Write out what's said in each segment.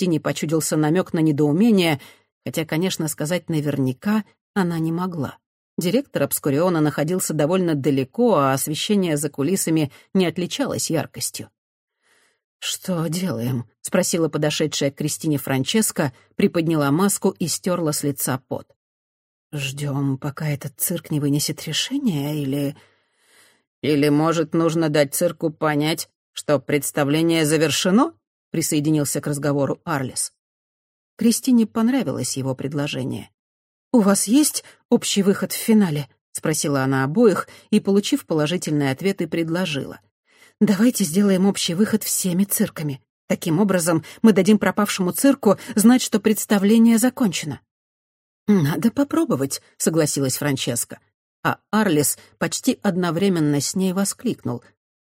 Кристине почудился намек на недоумение, хотя, конечно, сказать наверняка она не могла. Директор Обскуриона находился довольно далеко, а освещение за кулисами не отличалось яркостью. «Что делаем?» — спросила подошедшая к Кристине Франческо, приподняла маску и стерла с лица пот. «Ждем, пока этот цирк не вынесет решение, или...» «Или, может, нужно дать цирку понять, что представление завершено?» — присоединился к разговору Арлис. Кристине понравилось его предложение. «У вас есть общий выход в финале?» — спросила она обоих и, получив положительные ответы, предложила. «Давайте сделаем общий выход всеми цирками. Таким образом, мы дадим пропавшему цирку знать, что представление закончено». «Надо попробовать», — согласилась Франческа. А Арлис почти одновременно с ней воскликнул.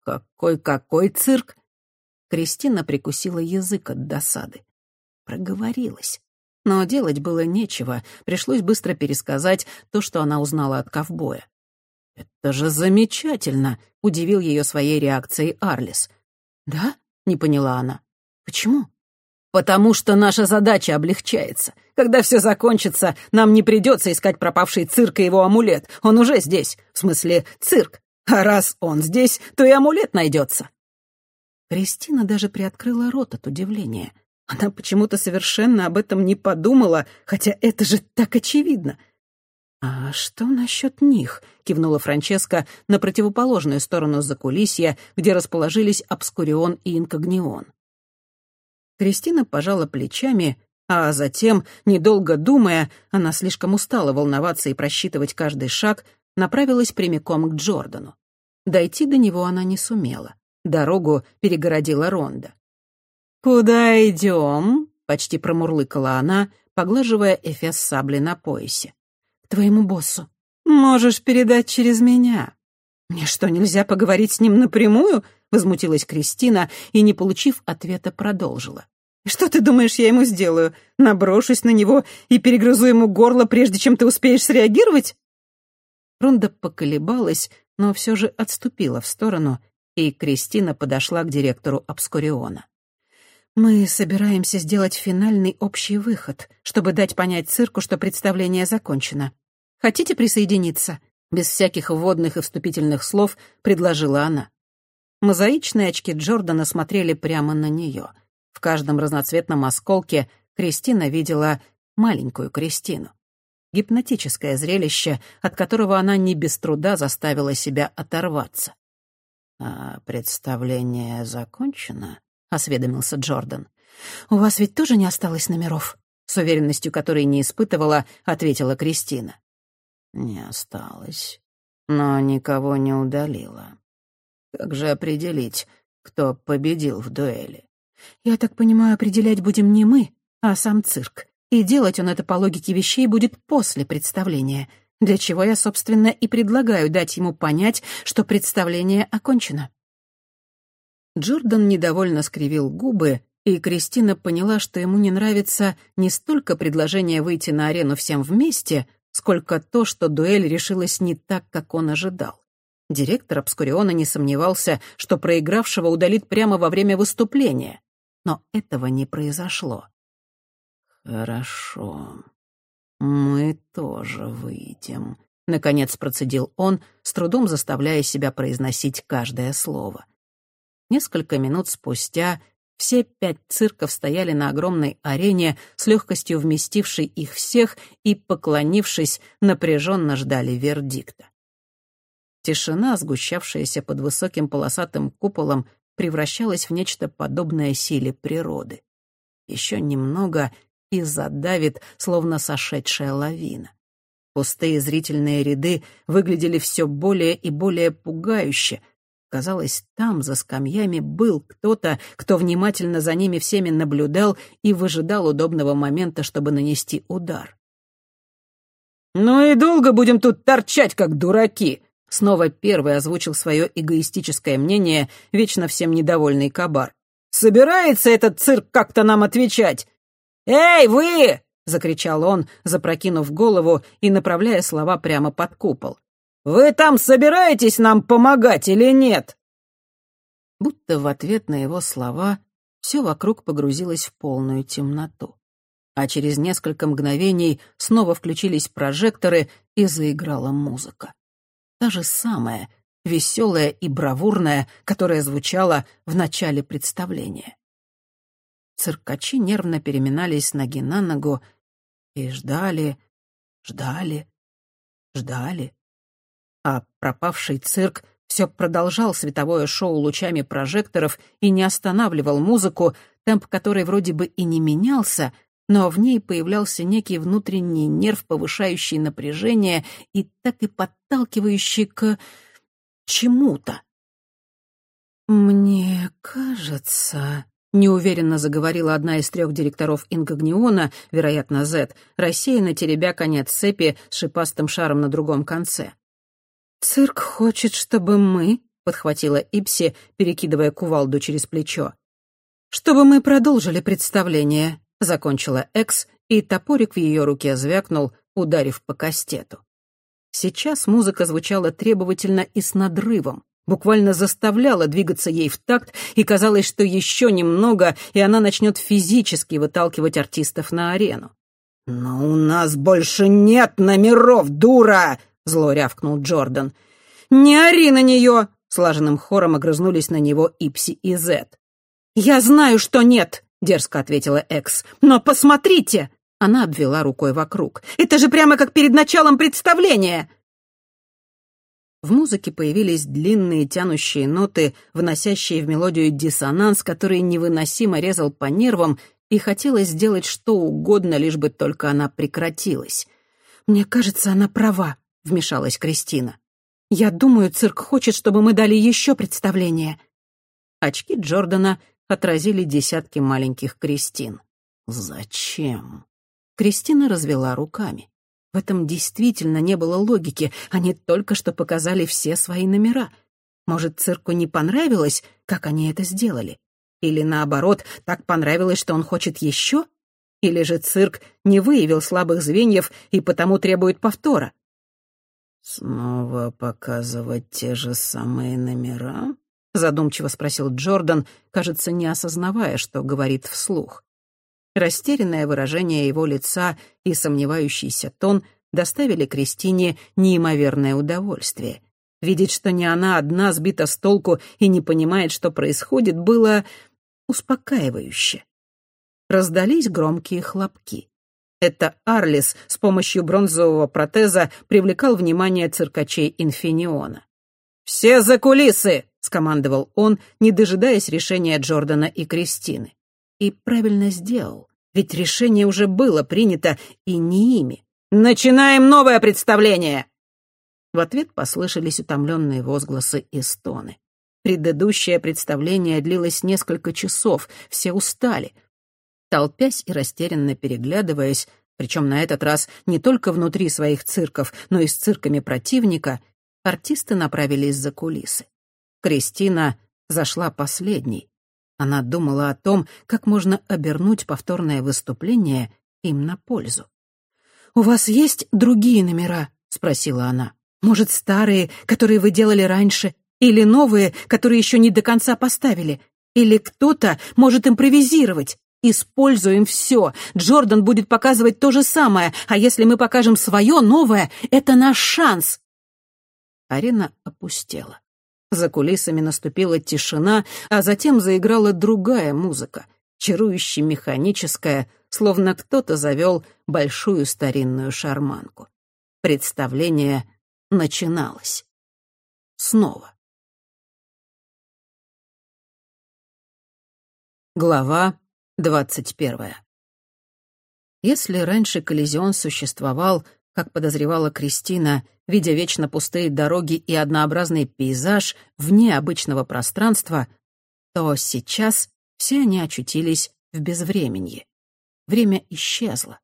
«Какой-какой цирк?» Кристина прикусила язык от досады. Проговорилась. Но делать было нечего, пришлось быстро пересказать то, что она узнала от ковбоя. «Это же замечательно!» — удивил ее своей реакцией Арлис. «Да?» — не поняла она. «Почему?» «Потому что наша задача облегчается. Когда все закончится, нам не придется искать пропавший цирк и его амулет. Он уже здесь. В смысле, цирк. А раз он здесь, то и амулет найдется». Кристина даже приоткрыла рот от удивления — она почему-то совершенно об этом не подумала, хотя это же так очевидно. «А что насчет них?» — кивнула Франческа на противоположную сторону закулисья, где расположились Обскурион и Инкогнион. Кристина пожала плечами, а затем, недолго думая, она слишком устала волноваться и просчитывать каждый шаг, направилась прямиком к Джордану. Дойти до него она не сумела. Дорогу перегородила Ронда. «Куда идем?» — почти промурлыкала она, поглаживая эфес сабли на поясе. «К твоему боссу. Можешь передать через меня». «Мне что, нельзя поговорить с ним напрямую?» — возмутилась Кристина и, не получив ответа, продолжила. «Что ты думаешь, я ему сделаю? Наброшусь на него и перегрызу ему горло, прежде чем ты успеешь среагировать?» Ронда поколебалась, но все же отступила в сторону, и Кристина подошла к директору Обскуриона. Мы собираемся сделать финальный общий выход, чтобы дать понять цирку, что представление закончено. Хотите присоединиться?» Без всяких вводных и вступительных слов предложила она. Мозаичные очки Джордана смотрели прямо на нее. В каждом разноцветном осколке Кристина видела маленькую Кристину. Гипнотическое зрелище, от которого она не без труда заставила себя оторваться. «А представление закончено?» — осведомился Джордан. «У вас ведь тоже не осталось номеров?» С уверенностью, которой не испытывала, ответила Кристина. «Не осталось, но никого не удалила. Как же определить, кто победил в дуэли?» «Я так понимаю, определять будем не мы, а сам цирк. И делать он это по логике вещей будет после представления, для чего я, собственно, и предлагаю дать ему понять, что представление окончено». Джордан недовольно скривил губы, и Кристина поняла, что ему не нравится не столько предложение выйти на арену всем вместе, сколько то, что дуэль решилась не так, как он ожидал. Директор Обскуриона не сомневался, что проигравшего удалит прямо во время выступления. Но этого не произошло. «Хорошо. Мы тоже выйдем», — наконец процедил он, с трудом заставляя себя произносить каждое слово. Несколько минут спустя все пять цирков стояли на огромной арене, с легкостью вместившей их всех, и, поклонившись, напряженно ждали вердикта. Тишина, сгущавшаяся под высоким полосатым куполом, превращалась в нечто подобное силе природы. Еще немного и задавит, словно сошедшая лавина. Пустые зрительные ряды выглядели все более и более пугающе, Казалось, там, за скамьями, был кто-то, кто внимательно за ними всеми наблюдал и выжидал удобного момента, чтобы нанести удар. «Ну и долго будем тут торчать, как дураки!» Снова первый озвучил свое эгоистическое мнение, вечно всем недовольный кабар. «Собирается этот цирк как-то нам отвечать?» «Эй, вы!» — закричал он, запрокинув голову и направляя слова прямо под купол. Вы там собираетесь нам помогать или нет?» Будто в ответ на его слова все вокруг погрузилось в полную темноту. А через несколько мгновений снова включились прожекторы и заиграла музыка. Та же самая, веселая и бравурная, которая звучала в начале представления. Циркачи нервно переминались ноги на ногу и ждали, ждали, ждали. А пропавший цирк все продолжал световое шоу лучами прожекторов и не останавливал музыку, темп которой вроде бы и не менялся, но в ней появлялся некий внутренний нерв, повышающий напряжение и так и подталкивающий к чему-то. «Мне кажется...» — неуверенно заговорила одна из трех директоров Инкогниона, вероятно, Зет, рассеянно теребя конец цепи с шипастым шаром на другом конце. «Цирк хочет, чтобы мы...» — подхватила Ипси, перекидывая кувалду через плечо. «Чтобы мы продолжили представление», — закончила Экс, и топорик в ее руке звякнул, ударив по кастету. Сейчас музыка звучала требовательно и с надрывом, буквально заставляла двигаться ей в такт, и казалось, что еще немного, и она начнет физически выталкивать артистов на арену. «Но у нас больше нет номеров, дура!» зло рявкнул Джордан. «Не ори на нее!» — слаженным хором огрызнулись на него Ипси и Зет. «Я знаю, что нет!» — дерзко ответила Экс. «Но посмотрите!» — она обвела рукой вокруг. «Это же прямо как перед началом представления!» В музыке появились длинные тянущие ноты, вносящие в мелодию диссонанс, который невыносимо резал по нервам, и хотелось сделать что угодно, лишь бы только она прекратилась. «Мне кажется, она права», вмешалась Кристина. «Я думаю, цирк хочет, чтобы мы дали еще представление». Очки Джордана отразили десятки маленьких Кристин. «Зачем?» Кристина развела руками. В этом действительно не было логики. Они только что показали все свои номера. Может, цирку не понравилось, как они это сделали? Или наоборот, так понравилось, что он хочет еще? Или же цирк не выявил слабых звеньев и потому требует повтора? «Снова показывать те же самые номера?» — задумчиво спросил Джордан, кажется, не осознавая, что говорит вслух. Растерянное выражение его лица и сомневающийся тон доставили Кристине неимоверное удовольствие. Видеть, что не она одна сбита с толку и не понимает, что происходит, было успокаивающе. Раздались громкие хлопки. Это Арлис с помощью бронзового протеза привлекал внимание циркачей Инфиниона. «Все за кулисы!» — скомандовал он, не дожидаясь решения Джордана и Кристины. И правильно сделал, ведь решение уже было принято и не ими. «Начинаем новое представление!» В ответ послышались утомленные возгласы и стоны. Предыдущее представление длилось несколько часов, все устали — Толпясь и растерянно переглядываясь, причем на этот раз не только внутри своих цирков, но и с цирками противника, артисты направились за кулисы. Кристина зашла последней. Она думала о том, как можно обернуть повторное выступление им на пользу. «У вас есть другие номера?» — спросила она. «Может, старые, которые вы делали раньше, или новые, которые еще не до конца поставили? Или кто-то может импровизировать?» Используем все. Джордан будет показывать то же самое, а если мы покажем свое новое, это наш шанс. Арена опустела. За кулисами наступила тишина, а затем заиграла другая музыка, чарующе механическая, словно кто-то завел большую старинную шарманку. Представление начиналось. Снова. Глава Двадцать первое. Если раньше коллизион существовал, как подозревала Кристина, видя вечно пустые дороги и однообразный пейзаж вне обычного пространства, то сейчас все они очутились в безвременье. Время исчезло,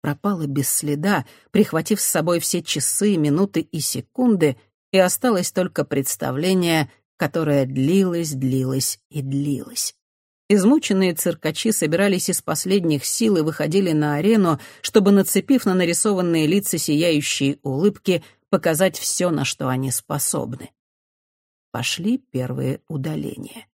пропало без следа, прихватив с собой все часы, минуты и секунды, и осталось только представление, которое длилось, длилось и длилось. Измученные циркачи собирались из последних сил и выходили на арену, чтобы, нацепив на нарисованные лица сияющие улыбки, показать все, на что они способны. Пошли первые удаления.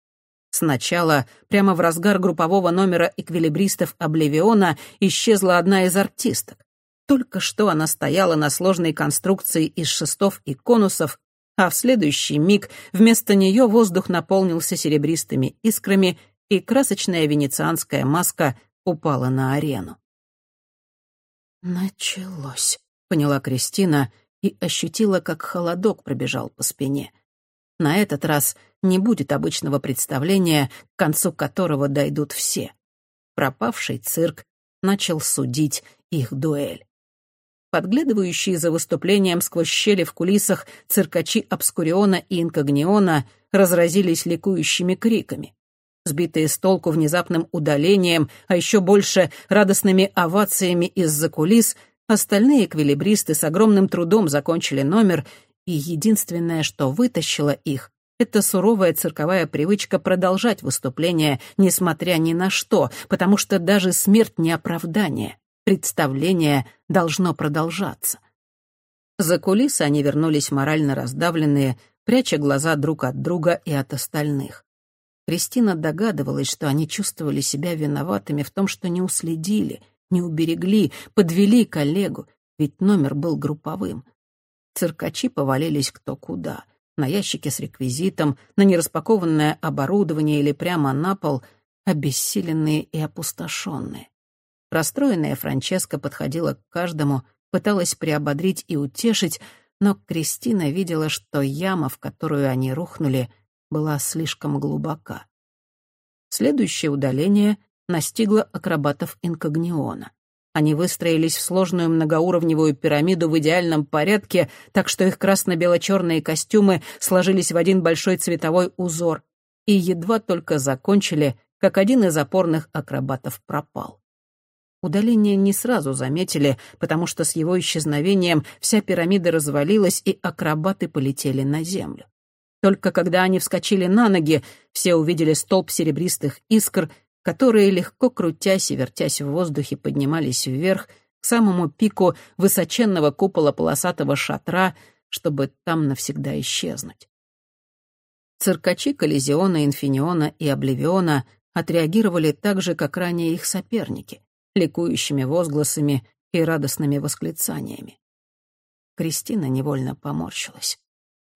Сначала, прямо в разгар группового номера эквилибристов «Обливиона», исчезла одна из артисток. Только что она стояла на сложной конструкции из шестов и конусов, а в следующий миг вместо нее воздух наполнился серебристыми искрами, и красочная венецианская маска упала на арену. «Началось», — поняла Кристина и ощутила, как холодок пробежал по спине. На этот раз не будет обычного представления, к концу которого дойдут все. Пропавший цирк начал судить их дуэль. Подглядывающие за выступлением сквозь щели в кулисах циркачи Обскуриона и Инкогниона разразились ликующими криками. Сбитые с толку внезапным удалением, а еще больше радостными овациями из-за кулис, остальные эквилибристы с огромным трудом закончили номер, и единственное, что вытащило их, это суровая цирковая привычка продолжать выступление, несмотря ни на что, потому что даже смерть не оправдание представление должно продолжаться. За кулисы они вернулись морально раздавленные, пряча глаза друг от друга и от остальных. Кристина догадывалась, что они чувствовали себя виноватыми в том, что не уследили, не уберегли, подвели коллегу, ведь номер был групповым. Циркачи повалились кто куда. На ящике с реквизитом, на нераспакованное оборудование или прямо на пол, обессиленные и опустошенные. Расстроенная Франческа подходила к каждому, пыталась приободрить и утешить, но Кристина видела, что яма, в которую они рухнули, была слишком глубока. Следующее удаление настигло акробатов инкогниона. Они выстроились в сложную многоуровневую пирамиду в идеальном порядке, так что их красно-бело-черные костюмы сложились в один большой цветовой узор, и едва только закончили, как один из опорных акробатов пропал. Удаление не сразу заметили, потому что с его исчезновением вся пирамида развалилась, и акробаты полетели на землю. Только когда они вскочили на ноги, все увидели столб серебристых искр, которые, легко крутясь и вертясь в воздухе, поднимались вверх к самому пику высоченного купола полосатого шатра, чтобы там навсегда исчезнуть. Циркачи Коллизиона, Инфиниона и Обливиона отреагировали так же, как ранее их соперники ликующими возгласами и радостными восклицаниями. Кристина невольно поморщилась.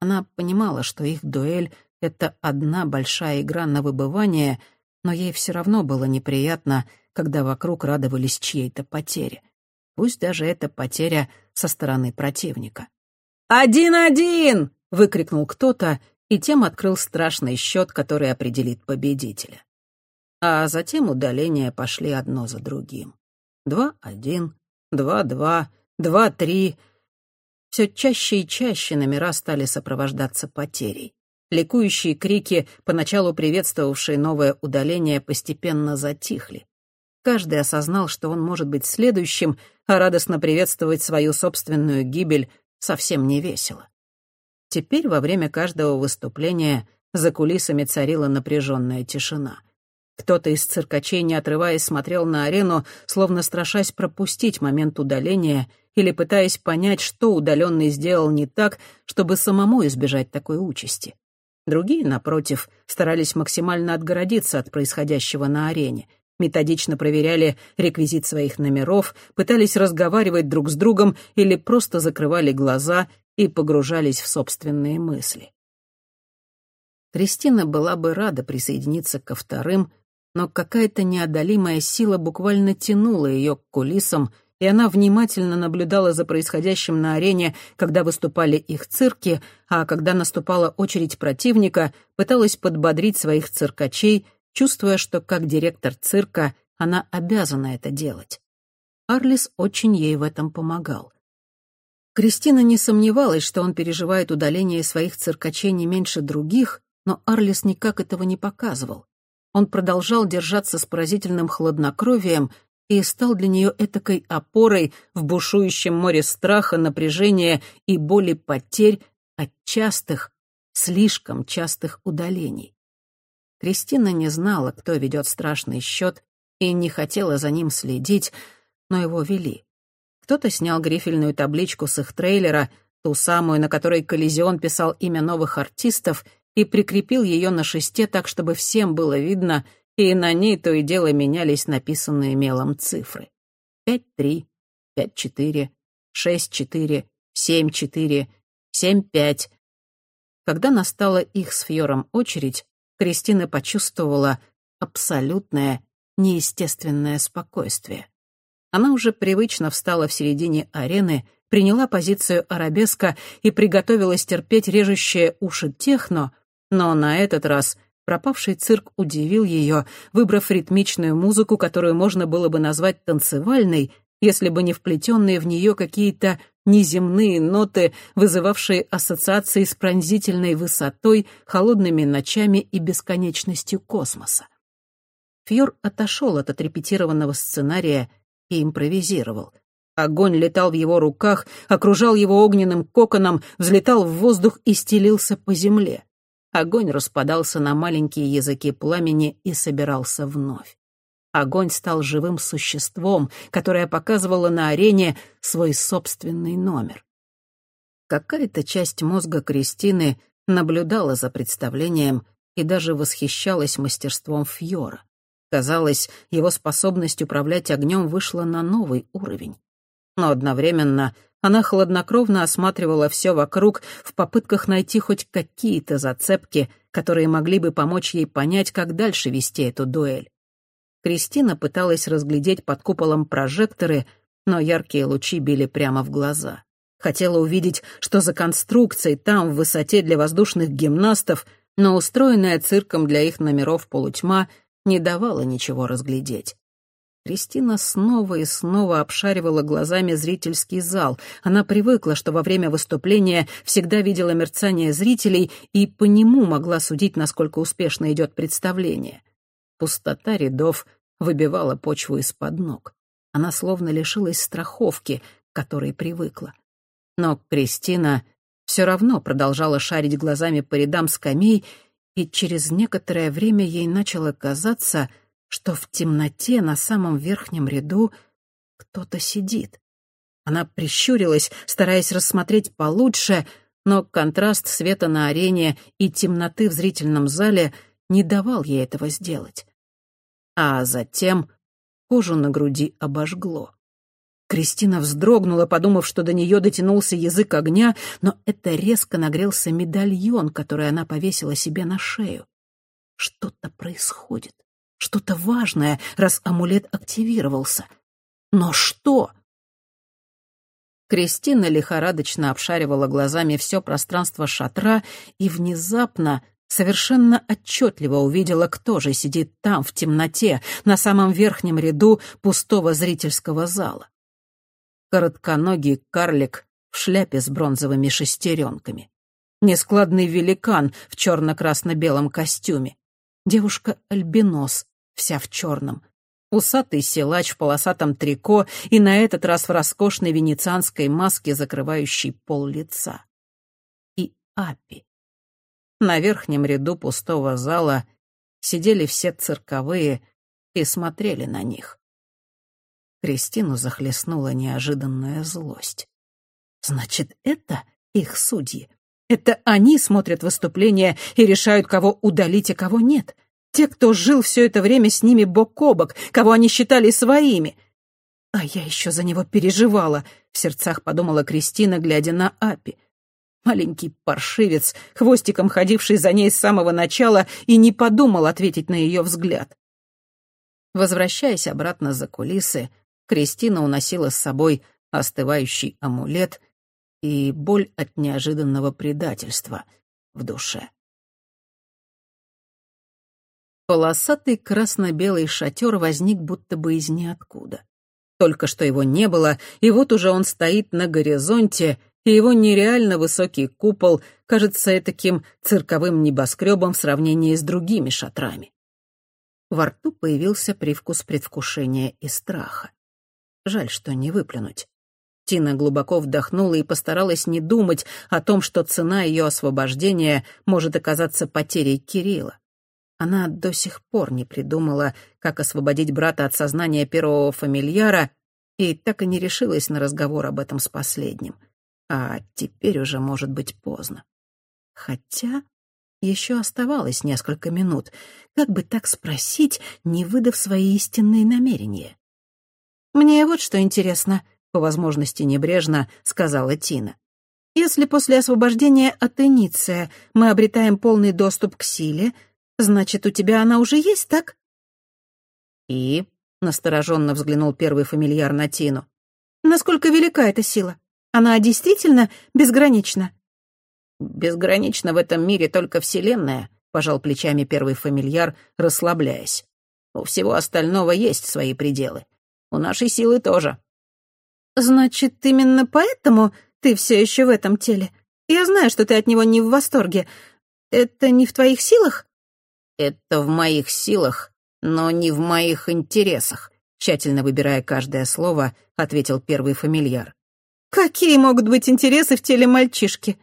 Она понимала, что их дуэль — это одна большая игра на выбывание, но ей все равно было неприятно, когда вокруг радовались чьей-то потере. Пусть даже это потеря со стороны противника. «Один-один!» — выкрикнул кто-то, и тем открыл страшный счет, который определит победителя а затем удаления пошли одно за другим. Два-один, два-два, два-три. Все чаще и чаще номера стали сопровождаться потерей. Ликующие крики, поначалу приветствовавшие новое удаление, постепенно затихли. Каждый осознал, что он может быть следующим, а радостно приветствовать свою собственную гибель совсем не весело. Теперь во время каждого выступления за кулисами царила напряженная тишина. Кто-то из циркачей, не отрываясь, смотрел на арену, словно страшась пропустить момент удаления или пытаясь понять, что удаленный сделал не так, чтобы самому избежать такой участи. Другие, напротив, старались максимально отгородиться от происходящего на арене, методично проверяли реквизит своих номеров, пытались разговаривать друг с другом или просто закрывали глаза и погружались в собственные мысли. Кристина была бы рада присоединиться ко вторым, но какая-то неодолимая сила буквально тянула ее к кулисам, и она внимательно наблюдала за происходящим на арене, когда выступали их цирки, а когда наступала очередь противника, пыталась подбодрить своих циркачей, чувствуя, что как директор цирка она обязана это делать. Арлис очень ей в этом помогал. Кристина не сомневалась, что он переживает удаление своих циркачей не меньше других, но Арлис никак этого не показывал. Он продолжал держаться с поразительным хладнокровием и стал для нее этакой опорой в бушующем море страха, напряжения и боли потерь от частых, слишком частых удалений. Кристина не знала, кто ведет страшный счет, и не хотела за ним следить, но его вели. Кто-то снял грифельную табличку с их трейлера, ту самую, на которой Коллизион писал имя новых артистов, и прикрепил ее на шесте так, чтобы всем было видно, и на ней то и дело менялись написанные мелом цифры. Пять-три, пять-четыре, шесть-четыре, семь-четыре, семь-пять. Когда настала их с Фьором очередь, Кристина почувствовала абсолютное, неестественное спокойствие. Она уже привычно встала в середине арены, приняла позицию арабеска и приготовилась терпеть режущее уши техно, но на этот раз пропавший цирк удивил ее, выбрав ритмичную музыку, которую можно было бы назвать танцевальной, если бы не вплетенные в нее какие-то неземные ноты, вызывавшие ассоциации с пронзительной высотой, холодными ночами и бесконечностью космоса. Фьор отошел от отрепетированного сценария и импровизировал. Огонь летал в его руках, окружал его огненным коконом, взлетал в воздух и стелился по земле. Огонь распадался на маленькие языки пламени и собирался вновь. Огонь стал живым существом, которое показывало на арене свой собственный номер. Какая-то часть мозга Кристины наблюдала за представлением и даже восхищалась мастерством Фьора. Казалось, его способность управлять огнем вышла на новый уровень. Но одновременно она хладнокровно осматривала все вокруг в попытках найти хоть какие-то зацепки, которые могли бы помочь ей понять, как дальше вести эту дуэль. Кристина пыталась разглядеть под куполом прожекторы, но яркие лучи били прямо в глаза. Хотела увидеть, что за конструкцией там, в высоте для воздушных гимнастов, но устроенная цирком для их номеров полутьма не давала ничего разглядеть. Кристина снова и снова обшаривала глазами зрительский зал. Она привыкла, что во время выступления всегда видела мерцание зрителей и по нему могла судить, насколько успешно идет представление. Пустота рядов выбивала почву из-под ног. Она словно лишилась страховки, к которой привыкла. Но Кристина все равно продолжала шарить глазами по рядам скамей, и через некоторое время ей начало казаться, что в темноте на самом верхнем ряду кто-то сидит. Она прищурилась, стараясь рассмотреть получше, но контраст света на арене и темноты в зрительном зале не давал ей этого сделать. А затем кожу на груди обожгло. Кристина вздрогнула, подумав, что до нее дотянулся язык огня, но это резко нагрелся медальон, который она повесила себе на шею. Что-то происходит, что-то важное, раз амулет активировался. Но что? Кристина лихорадочно обшаривала глазами все пространство шатра и внезапно совершенно отчетливо увидела, кто же сидит там, в темноте, на самом верхнем ряду пустого зрительского зала. Коротконогий карлик в шляпе с бронзовыми шестеренками. Нескладный великан в черно-красно-белом костюме. Девушка-альбинос, вся в черном. Усатый силач в полосатом трико и на этот раз в роскошной венецианской маске, закрывающей пол лица. И Апи на верхнем ряду пустого зала сидели все цирковые и смотрели на них. Кристину захлестнула неожиданная злость. Значит, это их судьи. Это они смотрят выступления и решают, кого удалить, а кого нет. Те, кто жил все это время с ними бок о бок, кого они считали своими. А я еще за него переживала, в сердцах подумала Кристина, глядя на Апи. Маленький паршивец, хвостиком ходивший за ней с самого начала, и не подумал ответить на ее взгляд. Возвращаясь обратно за кулисы, Кристина уносила с собой остывающий амулет и боль от неожиданного предательства в душе. Полосатый красно-белый шатер возник будто бы из ниоткуда. Только что его не было, и вот уже он стоит на горизонте, и его нереально высокий купол кажется таким цирковым небоскребом в сравнении с другими шатрами. Во рту появился привкус предвкушения и страха. Жаль, что не выплюнуть. Тина глубоко вдохнула и постаралась не думать о том, что цена ее освобождения может оказаться потерей Кирилла. Она до сих пор не придумала, как освободить брата от сознания первого фамильяра, и так и не решилась на разговор об этом с последним. А теперь уже может быть поздно. Хотя Еще оставалось несколько минут. Как бы так спросить, не выдав свои истинные намерения? «Мне вот что интересно», — по возможности небрежно сказала Тина. «Если после освобождения от Эниция мы обретаем полный доступ к силе, значит, у тебя она уже есть, так?» «И?» — настороженно взглянул первый фамильяр на Тину. «Насколько велика эта сила? Она действительно безгранична?» «Безгранична в этом мире только Вселенная», — пожал плечами первый фамильяр, расслабляясь. «У всего остального есть свои пределы. У нашей силы тоже». «Значит, именно поэтому ты все еще в этом теле? Я знаю, что ты от него не в восторге. Это не в твоих силах?» «Это в моих силах, но не в моих интересах», тщательно выбирая каждое слово, ответил первый фамильяр. «Какие могут быть интересы в теле мальчишки?»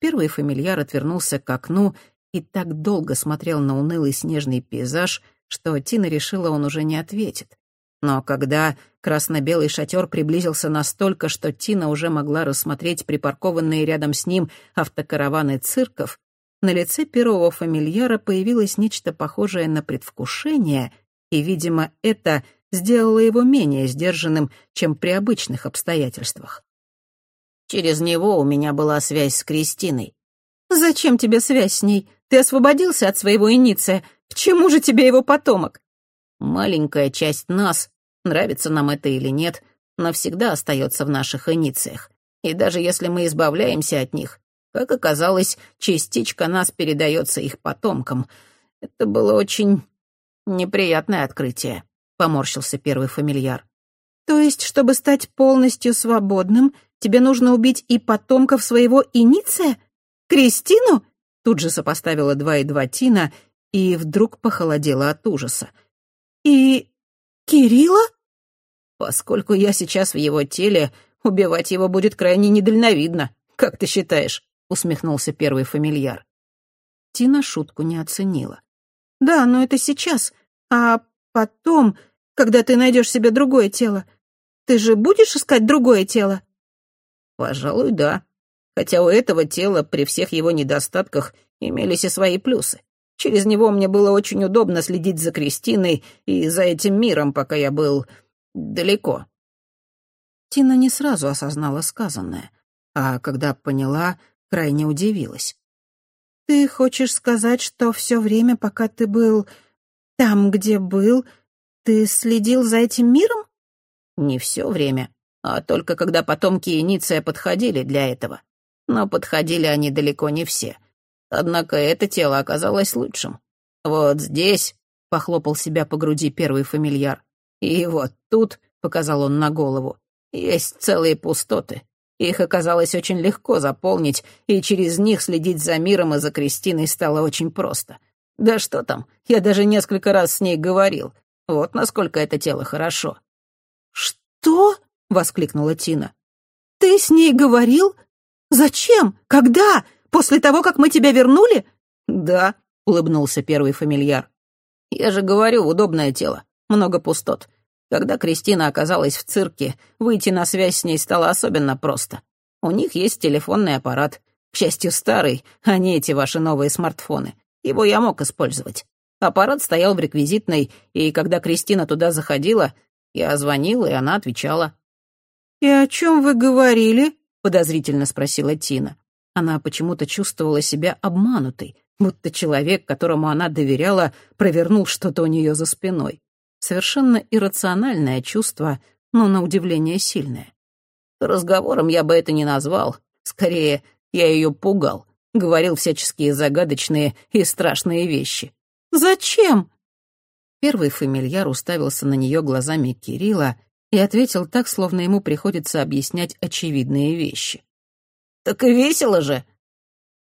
Первый фамильяр отвернулся к окну и так долго смотрел на унылый снежный пейзаж, что Тина решила, он уже не ответит. Но когда красно-белый шатер приблизился настолько, что Тина уже могла рассмотреть припаркованные рядом с ним автокараваны цирков, на лице первого фамильяра появилось нечто похожее на предвкушение, и, видимо, это сделало его менее сдержанным, чем при обычных обстоятельствах. Через него у меня была связь с Кристиной. «Зачем тебе связь с ней? Ты освободился от своего иниция. К чему же тебе его потомок?» «Маленькая часть нас, нравится нам это или нет, навсегда остается в наших инициях. И даже если мы избавляемся от них, как оказалось, частичка нас передается их потомкам. Это было очень неприятное открытие», — поморщился первый фамильяр. «То есть, чтобы стать полностью свободным, Тебе нужно убить и потомков своего Иниция? Кристину?» Тут же сопоставила два и два Тина и вдруг похолодела от ужаса. «И... Кирилла?» «Поскольку я сейчас в его теле, убивать его будет крайне недальновидно. Как ты считаешь?» — усмехнулся первый фамильяр. Тина шутку не оценила. «Да, но это сейчас. А потом, когда ты найдешь себе другое тело, ты же будешь искать другое тело?» Пожалуй, да. Хотя у этого тела при всех его недостатках имелись и свои плюсы. Через него мне было очень удобно следить за Кристиной и за этим миром, пока я был далеко. Тина не сразу осознала сказанное, а когда поняла, крайне удивилась. «Ты хочешь сказать, что все время, пока ты был там, где был, ты следил за этим миром?» «Не все время а только когда потомки Иниция подходили для этого. Но подходили они далеко не все. Однако это тело оказалось лучшим. Вот здесь, — похлопал себя по груди первый фамильяр, и вот тут, — показал он на голову, — есть целые пустоты. Их оказалось очень легко заполнить, и через них следить за миром и за Кристиной стало очень просто. Да что там, я даже несколько раз с ней говорил. Вот насколько это тело хорошо. «Что?» воскликнула Тина. «Ты с ней говорил? Зачем? Когда? После того, как мы тебя вернули?» «Да», — улыбнулся первый фамильяр. «Я же говорю, удобное тело, много пустот. Когда Кристина оказалась в цирке, выйти на связь с ней стало особенно просто. У них есть телефонный аппарат, к счастью, старый, а не эти ваши новые смартфоны. Его я мог использовать. Аппарат стоял в реквизитной, и когда Кристина туда заходила, я звонил, и она отвечала. «И о чем вы говорили?» — подозрительно спросила Тина. Она почему-то чувствовала себя обманутой, будто человек, которому она доверяла, провернул что-то у нее за спиной. Совершенно иррациональное чувство, но на удивление сильное. Разговором я бы это не назвал. Скорее, я ее пугал, говорил всяческие загадочные и страшные вещи. «Зачем?» Первый фамильяр уставился на нее глазами Кирилла, и ответил так, словно ему приходится объяснять очевидные вещи. «Так и весело же!»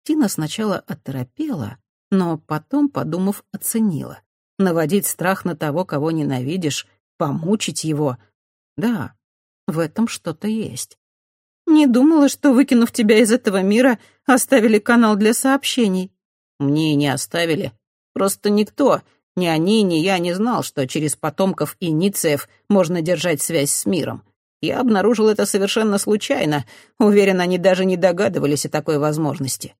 Тина сначала оторопела, но потом, подумав, оценила. Наводить страх на того, кого ненавидишь, помучить его — да, в этом что-то есть. «Не думала, что, выкинув тебя из этого мира, оставили канал для сообщений». «Мне и не оставили. Просто никто, ни они, ни я не знал, что через потомков Инициев можно держать связь с миром. Я обнаружил это совершенно случайно. Уверен, они даже не догадывались о такой возможности.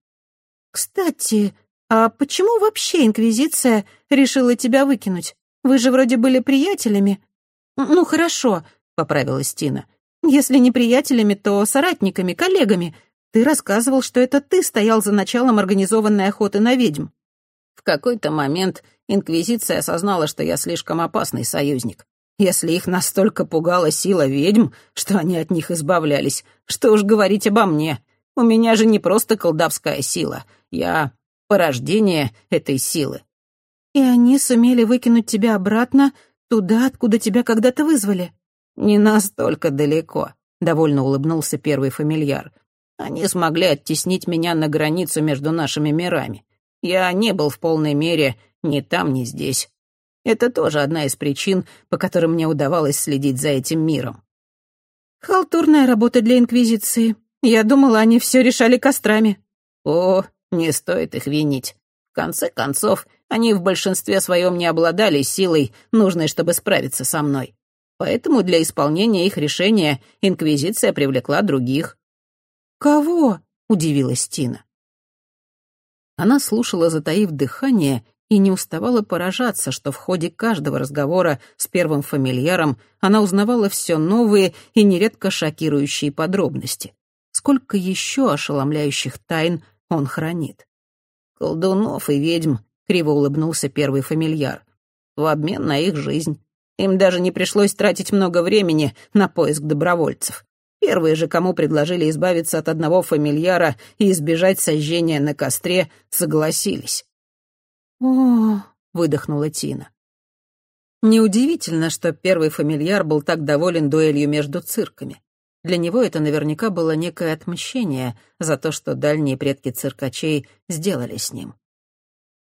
«Кстати, «А почему вообще Инквизиция решила тебя выкинуть? Вы же вроде были приятелями». «Ну, хорошо», — поправилась Тина. «Если не приятелями, то соратниками, коллегами. Ты рассказывал, что это ты стоял за началом организованной охоты на ведьм». В какой-то момент Инквизиция осознала, что я слишком опасный союзник. Если их настолько пугала сила ведьм, что они от них избавлялись, что уж говорить обо мне. У меня же не просто колдовская сила. Я порождение этой силы. И они сумели выкинуть тебя обратно туда, откуда тебя когда-то вызвали. Не настолько далеко, довольно улыбнулся первый фамильяр. Они смогли оттеснить меня на границу между нашими мирами. Я не был в полной мере ни там, ни здесь. Это тоже одна из причин, по которым мне удавалось следить за этим миром. Халтурная работа для Инквизиции. Я думала, они все решали кострами. О, не стоит их винить. В конце концов, они в большинстве своем не обладали силой, нужной, чтобы справиться со мной. Поэтому для исполнения их решения Инквизиция привлекла других. «Кого?» — удивилась Тина. Она слушала, затаив дыхание, и не уставала поражаться, что в ходе каждого разговора с первым фамильяром она узнавала все новые и нередко шокирующие подробности. Сколько еще ошеломляющих тайн он хранит. «Колдунов и ведьм», — криво улыбнулся первый фамильяр, «в обмен на их жизнь. Им даже не пришлось тратить много времени на поиск добровольцев. Первые же, кому предложили избавиться от одного фамильяра и избежать сожжения на костре, согласились». «О!» — выдохнула Тина. Неудивительно, что первый фамильяр был так доволен дуэлью между цирками. Для него это наверняка было некое отмщение за то, что дальние предки циркачей сделали с ним.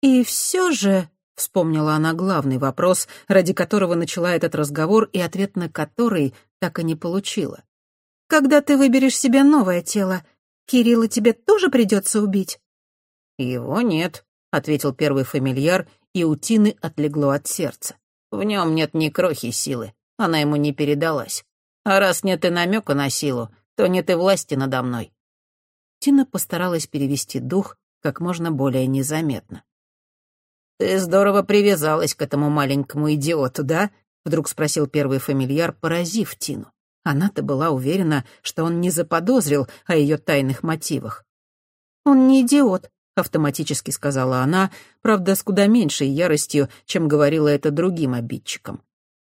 «И все же», — вспомнила она главный вопрос, ради которого начала этот разговор и ответ на который так и не получила. «Когда ты выберешь себе новое тело, Кирилла тебе тоже придется убить?» «Его нет», — ответил первый фамильяр, и у Тины отлегло от сердца. «В нем нет ни крохи силы, она ему не передалась. А раз нет и намека на силу, то нет и власти надо мной». Тина постаралась перевести дух как можно более незаметно. «Ты здорово привязалась к этому маленькому идиоту, да?» — вдруг спросил первый фамильяр, поразив Тину. Она-то была уверена, что он не заподозрил о ее тайных мотивах. «Он не идиот», — автоматически сказала она, правда, с куда меньшей яростью, чем говорила это другим обидчикам.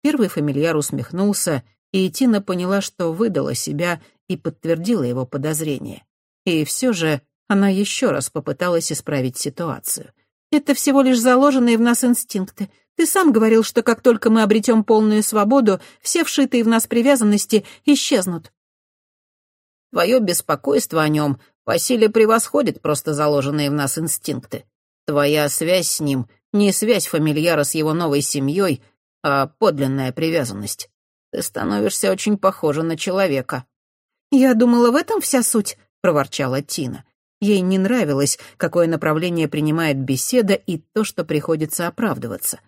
Первый фамильяр усмехнулся и Тина поняла, что выдала себя и подтвердила его подозрение. И все же она еще раз попыталась исправить ситуацию. «Это всего лишь заложенные в нас инстинкты. Ты сам говорил, что как только мы обретем полную свободу, все вшитые в нас привязанности исчезнут». «Твое беспокойство о нем по силе превосходит просто заложенные в нас инстинкты. Твоя связь с ним — не связь фамильяра с его новой семьей, а подлинная привязанность. Ты становишься очень похожа на человека». «Я думала, в этом вся суть», — проворчала Тина. Ей не нравилось, какое направление принимает беседа и то, что приходится оправдываться.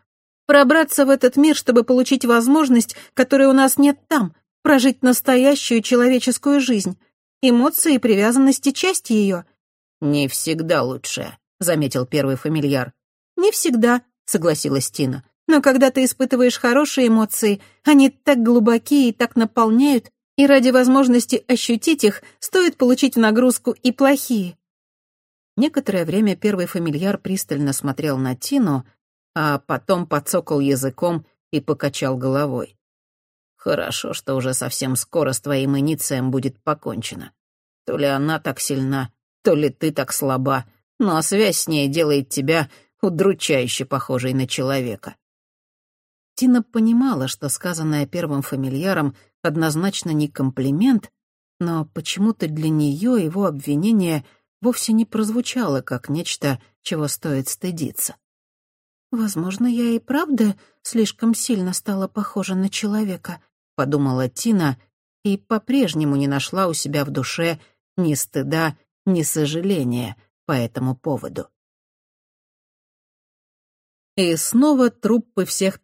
«Пробраться в этот мир, чтобы получить возможность, которой у нас нет там, прожить настоящую человеческую жизнь. Эмоции и привязанности — часть ее». «Не всегда лучшая», — заметил первый фамильяр. «Не всегда», — согласилась Тина. Но когда ты испытываешь хорошие эмоции, они так глубокие и так наполняют, и ради возможности ощутить их стоит получить в нагрузку и плохие. Некоторое время первый фамильяр пристально смотрел на Тину, а потом подсокал языком и покачал головой. «Хорошо, что уже совсем скоро с твоим иницием будет покончено. То ли она так сильна, то ли ты так слаба, но связь с ней делает тебя удручающе похожей на человека. Тина понимала, что сказанное первым фамильяром однозначно не комплимент, но почему-то для нее его обвинение вовсе не прозвучало как нечто, чего стоит стыдиться. «Возможно, я и правда слишком сильно стала похожа на человека», — подумала Тина и по-прежнему не нашла у себя в душе ни стыда, ни сожаления по этому поводу. И снова труппы всех